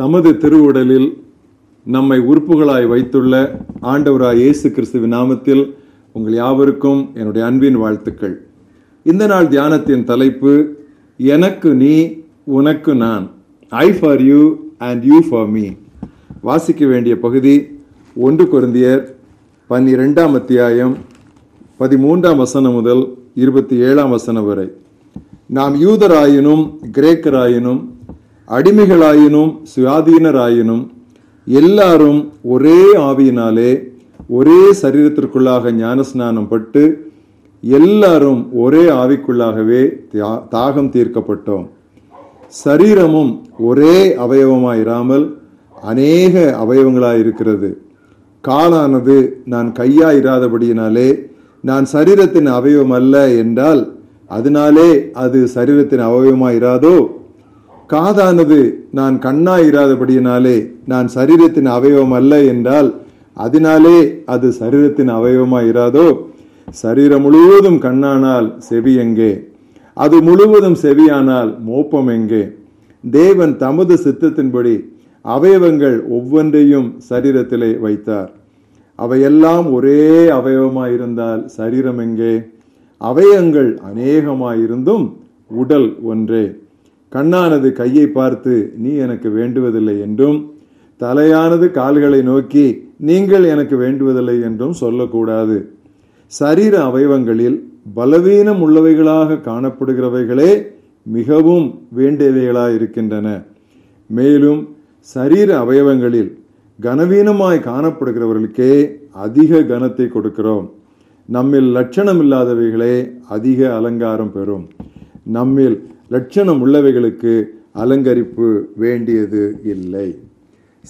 தமது திருவுடலில் நம்மை உறுப்புகளாய் வைத்துள்ள ஆண்டவராய் இயேசு கிறிஸ்துவின் நாமத்தில் உங்கள் யாவருக்கும் என்னுடைய அன்பின் வாழ்த்துக்கள். இந்த நாள் தியானத்தின் தலைப்பு எனக்கு நீ உனக்கு நான். I for you and you for me வாசிக்க வேண்டிய பகுதி ஒன்று குருந்தியர் பன்னிரெண்டாம் அத்தியாயம் பதிமூன்றாம் வசனம் முதல் இருபத்தி ஏழாம் வசனம் வரை. நாம் யூதராயினும் கிரேக்கராயினும் அடிமைகளாயினும் சுயாதீனராயினும் எல்லாரும் ஒரே ஆவியினாலே ஒரே சரீரத்திற்குள்ளாக ஞானஸ்நானம் பட்டு எல்லாரும் ஒரே ஆவிக்குள்ளாகவே தியா- தாகம் தீர்க்கப்பட்டோம். சரீரமும் ஒரே அவயவமாயிராமல் அநேக அவயவங்களாயிருக்கிறது. காலானது நான் கையாயிராதபடியினாலே நான் சரீரத்தின் அவயவம் அல்ல என்றால் அதனாலே அது சரீரத்தின் அவயவமாயிராதோ? காதானது நான் கண்ணாயிராதபடியினாலே நான் சரீரத்தின் அவயவம் அல்ல என்றால் அதனாலே அது சரீரத்தின் அவயவமாயிராதோ? சரீரம் முழுவதும் கண்ணானால் செவி எங்கே? அது முழுவதும் செவியானால் மோப்பம் எங்கே? தேவன் தமது சித்தத்தின்படி அவயவங்கள் ஒவ்வொன்றையும் சரீரத்திலே வைத்தார். அவையெல்லாம் ஒரே அவயவமாயிருந்தால் சரீரம் எங்கே? அவயங்கள் அநேகமாயிருந்தும் உடல் ஒன்றே. கண்ணானது கையை பார்த்து நீ எனக்கு வேண்டுவதில்லை என்றும் தலையானது கால்களை நோக்கி நீங்கள் எனக்கு வேண்டுவதில்லை என்றும் சொல்லக்கூடாது. சரீர அவயவங்களில் பலவீனம் உள்ளவைகளாக காணப்படுகிறவைகளே மிகவும் வேண்டியவைகளாய் இருக்கின்றன மேலும் சரீர அவயவங்களில் கனவீனமாய் காணப்படுகிறவர்களுக்கே அதிக கனத்தை கொடுக்கிறோம். நம்மில் லட்சணம் இல்லாதவைகளே அதிக அலங்காரம் பெறும். நம்மில் லட்சணம் உள்ளவைகளுக்கு அலங்கரிப்பு வேண்டியது இல்லை.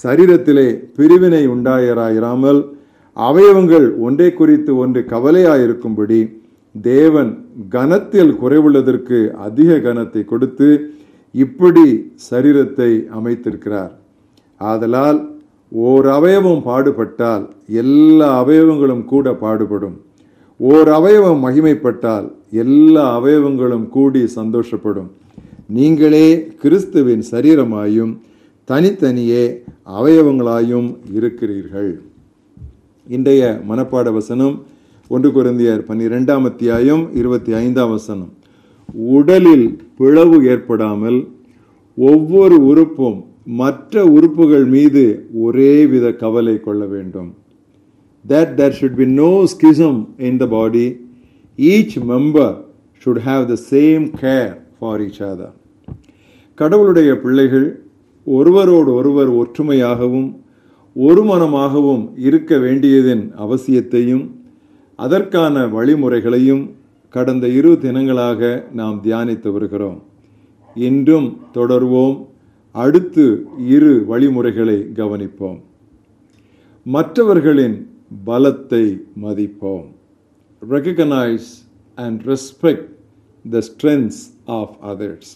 சரீரத்திலே பிரிவினை உண்டாயராயிராமல் அவயவங்கள் ஒன்றை குறித்து ஒன்று கவலையாயிருக்கும்படி தேவன் கனத்தில் குறைவுள்ளதற்கு அதிக கனத்தை கொடுத்து இப்படி சரீரத்தை அமைத்திருக்கிறார். ஆதலால் ஓர் அவயவம் பாடுபட்டால் எல்லா அவயவங்களும் கூட பாடுபடும். ஓர் அவயவம் மகிமைப்பட்டால் எல்லா அவயவங்களும் கூடி சந்தோஷப்படும். நீங்களே கிறிஸ்துவின் சரீரமாயும் தனித்தனியே அவயவங்களாயும் இருக்கிறீர்கள். இன்றைய மனப்பாட வசனம் ஒன்று குருந்தியர் பன்னிரெண்டாம் அத்தியாயம் இருபத்தி ஐந்தாம் வசனம். உடலில் பிளவு ஏற்படாமல் ஒவ்வொரு உறுப்பும் மற்ற உறுப்புகள் மீது ஒரே வித கவலை கொள்ள வேண்டும். That there should be no schism in the body. Each member should have the same care for each other. கடவுளுடைய பிள்ளைகள் ஒருவரோடு ஒருவர் ஒற்றுமையாகவும் ஒருமனமாகவும் இருக்க வேண்டியதின் அவசியத்தையும் அதற்கான வழிமுறைகளையும் கடந்த இரு தினங்களாக நாம் தியானித்து வருகிறோம். இன்றும் தொடர்வோம். அடுத்து இரு வழிமுறைகளை கவனிப்போம். மற்றவர்களின் பலத்தை மதிப்போம். Recognize and respect the strengths of others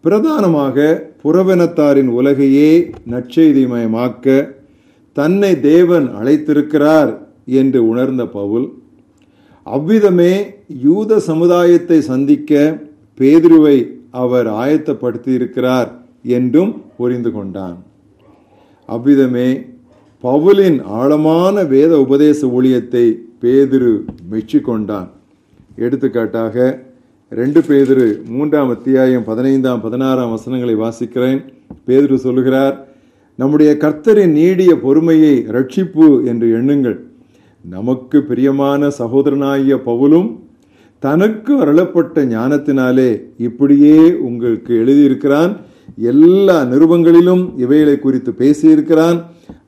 பிரதானமாக புறவினத்தாரின் உலகையே நற்செய்திமயமாக்க தன்னை தேவன் அழைத்திருக்கிறார் என்று உணர்ந்த பவுல் அவ்விதமே யூத சமுதாயத்தை சந்திக்க பேதுருவை அவர் ஆயத்தப்படுத்தியிருக்கிறார் என்றும் புரிந்து கொண்டான். அவ்விதமே பவுலின் ஆழமான வேத உபதேச ஊழியத்தை பேதிரு மெச்சிக்கொண்டான். எடுத்துக்காட்டாக ரெண்டு பேதிரு மூன்றாம் அத்தியாயம் பதினைந்தாம் பதினாறாம் வசனங்களை வாசிக்கிறேன். பேதிரு சொல்லுகிறார் நம்முடைய கர்த்தரின் நீடிய பொறுமையை ரட்சிப்பு என்று எண்ணுங்கள். நமக்கு பிரியமான சகோதரனாகிய பவுலும் தனக்கு அருளப்பட்ட ஞானத்தினாலே இப்படியே உங்களுக்கு எழுதியிருக்கிறான். எல்லா நிருபங்களிலும் இவைகளை குறித்து பேசியிருக்கிறான்.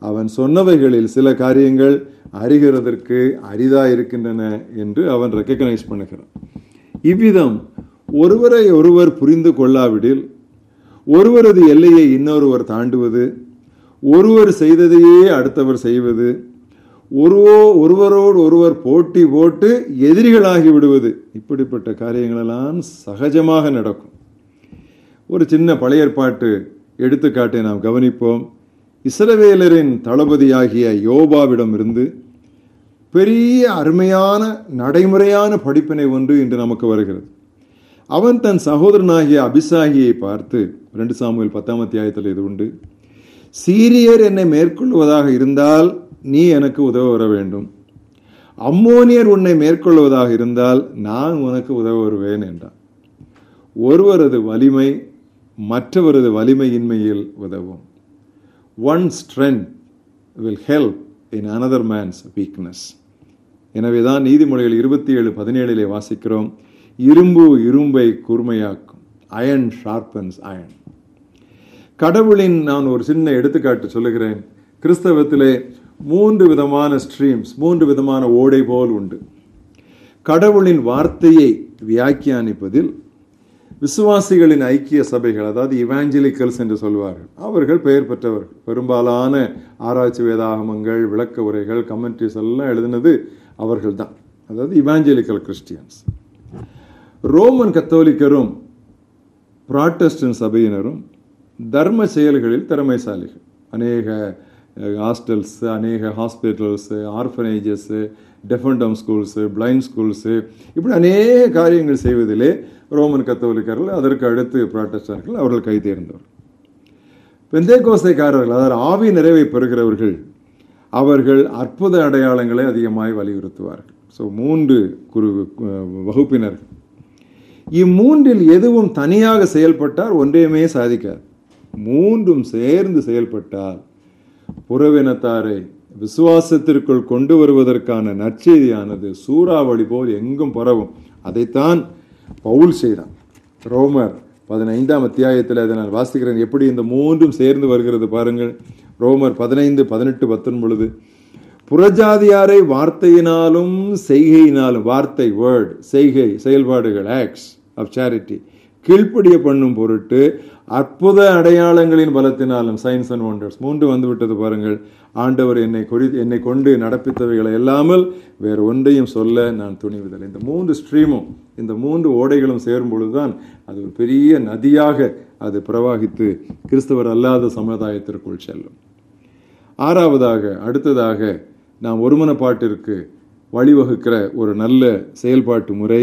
அவன் சொன்னவைகளில் சில காரியங்கள் அறிகிறதற்கு அரிதா இருக்கின்றன என்று அவன் ரெக்கக்னைஸ் பண்ணுகிறான். இவ்விதம் ஒருவரை ஒருவர் புரிந்து கொள்ளாவிடில் ஒருவரது எல்லையை இன்னொருவர் தாண்டுவது ஒருவர் செய்ததையே அடுத்தவர் செய்வது ஒருவோ ஒருவரோடு ஒருவர் போட்டி போட்டு எதிரிகளாகி விடுவது இப்படிப்பட்ட காரியங்களெல்லாம் சகஜமாக நடக்கும். ஒரு சின்ன பழைய ஏற்பாட்டு எடுத்துக்காட்டை நாம் கவனிப்போம். இசரவேலரின் தளபதியாகிய யோபாவிடமிருந்து பெரிய அருமையான நடைமுறையான படிப்பினை ஒன்று இன்று நமக்கு வருகிறது. அவன் தன் சகோதரனாகிய அபிசாகியை பார்த்து ரெண்டு சாமுவேல் பத்தாம் அத்தியாயத்தில் இது உண்டு சீரியர் என்னை மேற்கொள்வதாக இருந்தால் நீ எனக்கு உதவ வர வேண்டும். அம்மோனியர் உன்னை மேற்கொள்வதாக இருந்தால் நான் உனக்கு உதவ வருவேன் என்றான். ஒருவரது வலிமை மற்றவரது வலிமையின்மையில் உதவும். One strength will help in another man's weakness எனவே தான் நீதிமொழிகள் இருபத்தி ஏழு பதினேழிலே வாசிக்கிறோம். இரும்பு இரும்பை கூர்மையாக்கும். அயன் ஷார்பன்ஸ் அயன் கடவுளின் நான் ஒரு சின்ன எடுத்துக்காட்டு சொல்லுகிறேன். கிறிஸ்தவத்திலே மூன்று விதமான ஸ்ட்ரீம்ஸ் மூன்று விதமான ஓடை போல் உண்டு. கடவுளின் வார்த்தையை வியாக்கியானிப்பதில் விசுவாசிகளின் ஐக்கிய சபைகள் அதாவது இவாஞ்சலிக்கல்ஸ் என்று சொல்வார்கள் அவர்கள் பெயர் பெற்றவர்கள். பெரும்பாலான ஆராய்ச்சி வேதாகமங்கள் விளக்க உரைகள் கமெண்ட்ரிஸ் எல்லாம் எழுதினது அவர்கள் தான் அதாவது இவாஞ்சலிக்கல் கிறிஸ்டியன்ஸ் ரோமன் கத்தோலிக்கரும் புராட்டஸ்டன் சபையினரும் தர்ம செயல்களில் திறமைசாலிகள். அநேக ஹாஸ்டல்ஸு அநேக hospitals orphanages deaf and dumb schools blind schools இப்படி அநேக காரியங்கள் செய்வதிலே ரோமன் கத்தோலிக்கர்கள் அதற்கு அடுத்து புராட்டஸ்டர்கள் அவர்கள் கை தேர்ந்தவர். பெந்தேகோசைக்காரர்கள் அதாவது ஆவி நிறைவை பெறுகிறவர்கள் அவர்கள் அற்புத அடையாளங்களை அதிகமாய் வலியுறுத்துவார்கள். ஸோ மூன்று குரு வகுப்பினர்கள் இம்மூன்றில் எதுவும் தனியாக செயல்பட்டால் ஒன்றையுமே சாதிக்காது. மூன்றும் சேர்ந்து செயல்பட்டால் புறவினத்தாரை விசுவாசத்திற்குள் கொண்டு வருவதற்கான நற்செய்தியானது சூறாவளி போல் எங்கும் பரவும். அதைத்தான் பவுல் செய்தான் ரோமர் பதினைந்தாம் அத்தியாயத்தில் அதை நான் வாசிக்கிறேன். எப்படி இந்த மூன்றும் சேர்ந்து வருகிறது பாருங்கள். ரோமர் பதினைந்து பதினெட்டு பத்தொன்பது புறஜாதியாரை வார்த்தையினாலும் செய்கையினாலும் வார்த்தை வேர்ட் செய்கை செயல்பாடுகள் ஆக்ட்ஸ் ஆஃப் சேரிட்டி கீழ்ப்படிய பண்ணும் பொருட்டு அற்புத அடையாளங்களின் பலத்தினாலும் சயின்ஸ் அண்ட் ஒண்டர்ஸ் மூன்று வந்து விட்டது பாருங்கள். ஆண்டவர் என்னை கொடி என்னை கொண்டு நடப்பித்தவைகளை இல்லாமல் வேறு ஒன்றையும் சொல்ல நான் துணிவதில்லை இந்த மூன்று ஸ்ட்ரீமும் இந்த மூன்று ஓடைகளும் சேரும் பொழுதுதான் அது ஒரு பெரிய நதியாக அது பிரவாகித்து கிறிஸ்தவர் அல்லாத சமுதாயத்திற்குள் செல்லும். ஆறாவதாக அடுத்ததாக நாம் ஒருமனப்பாட்டிற்கு வழிவகுக்கிற ஒரு நல்ல செயல்பாட்டு முறை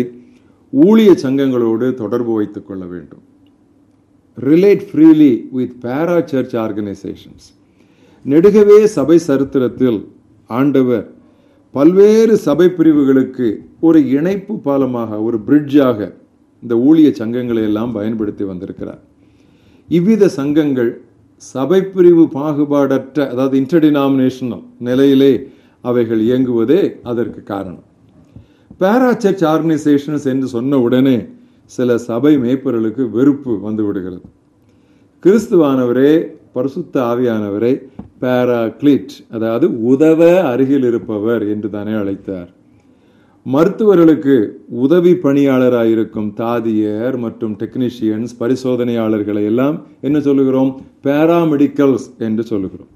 ஊழிய சங்கங்களோடு தொடர்பு வைத்துக் கொள்ள வேண்டும். Relate freely with parachurch organisations நெடுகவே சபை சரித்திரத்தில் ஆண்டவர் பல்வேறு சபை பிரிவுகளுக்கு ஒரு இணைப்பு பாலமாக ஒரு பிரிட்ஜாக இந்த ஊழிய சங்கங்களை எல்லாம் பயன்படுத்தி வந்திருக்கிறார். இவ்வித சங்கங்கள் சபை பிரிவு பாகுபாடற்ற அதாவது இன்டர்டினாமினேஷனல் நிலையிலே அவைகள் இயங்குவதே அதற்கு காரணம். பேரா சர்ச் ஆர்கனைசேஷன்ஸ் என்று சொன்ன உடனே சில சபை மேய்ப்பர்களுக்கு வெறுப்பு வந்து விடுகிறது கிறிஸ்துவானவரே பரிசுத்த ஆவியானவரை பேராக்ளிட் அதாவது உதவ அருகில் இருப்பவர் என்று தானே அழைத்தார். மருத்துவர்களுக்கு உதவி பணியாளராயிருக்கும் தாதியர் மற்றும் டெக்னீஷியன்ஸ் பரிசோதனையாளர்களை எல்லாம் என்ன சொல்லுகிறோம்? பேராமெடிக்கல்ஸ் என்று சொல்லுகிறோம்.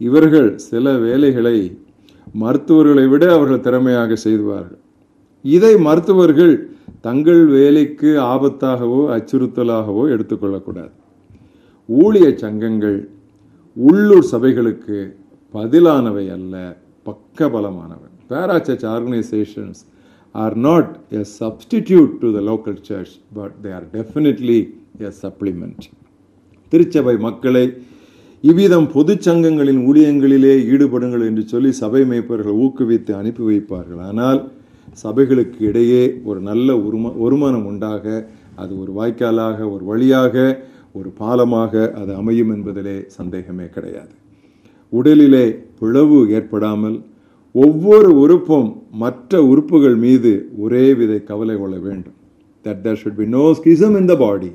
இவர்கள் சில வேலைகளை மருத்துவர்களை விட அவர்கள் திறமையாக செய்துவார்கள். இதை மருத்துவர்கள் தங்கள் வேலைக்கு ஆபத்தாகவோ அச்சுறுத்தலாகவோ எடுத்துக்கொள்ளக்கூடாது. ஊழிய சங்கங்கள் உள்ளூர் சபைகளுக்கு பதிலானவை அல்ல பக்கபலமானவை. Parachurch organisations are not a substitute to the local church but they are definitely a supplement திருச்சபை மக்களை இவ்விதம் பொது சங்கங்களின் ஊழியங்களிலே ஈடுபடுங்கள் என்று சொல்லி சபை மேய்ப்பர்கள் ஊக்குவித்து அனுப்பி வைப்பார்கள். ஆனால் சபைகளுக்கு இடையே ஒரு நல்ல ஒரும ஒருமனம் உண்டாக அது ஒரு வாய்க்காலாக ஒரு வழியாக ஒரு பாலமாக அது அமையும் என்பதிலே சந்தேகமே கிடையாது. உடலிலே பிளவு ஏற்படாமல் ஒவ்வொரு உறுப்பும் மற்ற உறுப்புகள் மீது ஒரே வித கவலை கொள்ள வேண்டும். That there should be no schism in the body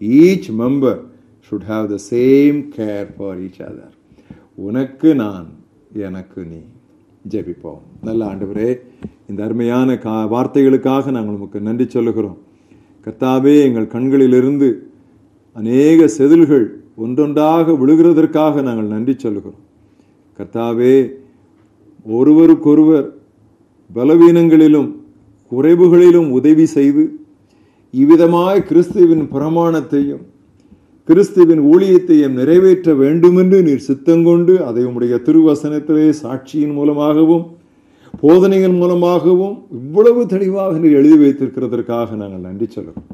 each member should have the same care for each other உனக்கு நான் எனக்கு நீ. ஜெபிப்போம். நல்ல ஆண்டவரே இந்த அருமையான கா வார்த்தைகளுக்காக நாங்கள் உமக்கு நன்றி சொல்லுகிறோம். கர்த்தாவே எங்கள் கண்களிலிருந்து அநேக செதில்கள் ஒன்றொன்றாக விழுகிறதற்காக நாங்கள் நன்றி சொல்லுகிறோம். கர்த்தாவே ஒருவருக்கொருவர் பலவீனங்களிலும் குறைவுகளிலும் உதவி செய்து இவ்விதமாய் கிறிஸ்துவின் பிரமாணத்தையும் கிறிஸ்துவின் ஊழியத்தையும் நிறைவேற்ற வேண்டுமென்று நீர் சித்தங்கொண்டு அதை உம்முடைய திருவசனத்திலே சாட்சியின் மூலமாகவும் போதனைகள் மூலமாகவும் இவ்வளவு தெளிவாக நீர் எழுதி வைத்திருக்கிறதற்காக நாங்கள் நன்றி சொல்கிறோம்.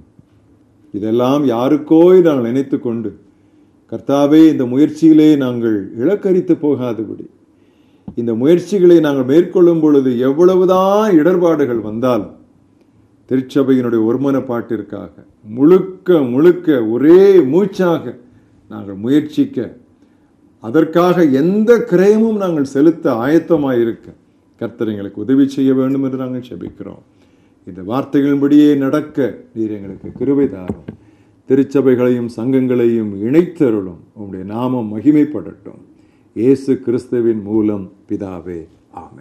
இதெல்லாம் யாருக்கோ நாங்கள் நினைத்து கொண்டு கர்த்தாவே இந்த முயற்சியிலே நாங்கள் இழக்கரித்து போகாதபடி இந்த முயற்சிகளை நாங்கள் மேற்கொள்ளும் பொழுது எவ்வளவுதான் இடர்பாடுகள் வந்தாலும் திருச்சபையினுடைய ஒருமனப்பாட்டிற்காக முழுக்க முழுக்க ஒரே மூச்சாக நாங்கள் முயற்சிக்க அதற்காக எந்த கிரயமும் நாங்கள் செலுத்த ஆயத்தமாயிருக்க கர்த்தர் எங்களுக்கு உதவி செய்ய வேண்டும் என்று நாங்கள் செபிக்கிறோம். இந்த வார்த்தைகளின்படியே நடக்க நீர் எங்களுக்கு கிருபை தாரும். திருச்சபைகளையும் சங்கங்களையும் இணைத்தருளும். உங்களுடைய நாமம் மகிமைப்படட்டும். இயேசு கிறிஸ்துவின் மூலம் பிதாவே ஆமை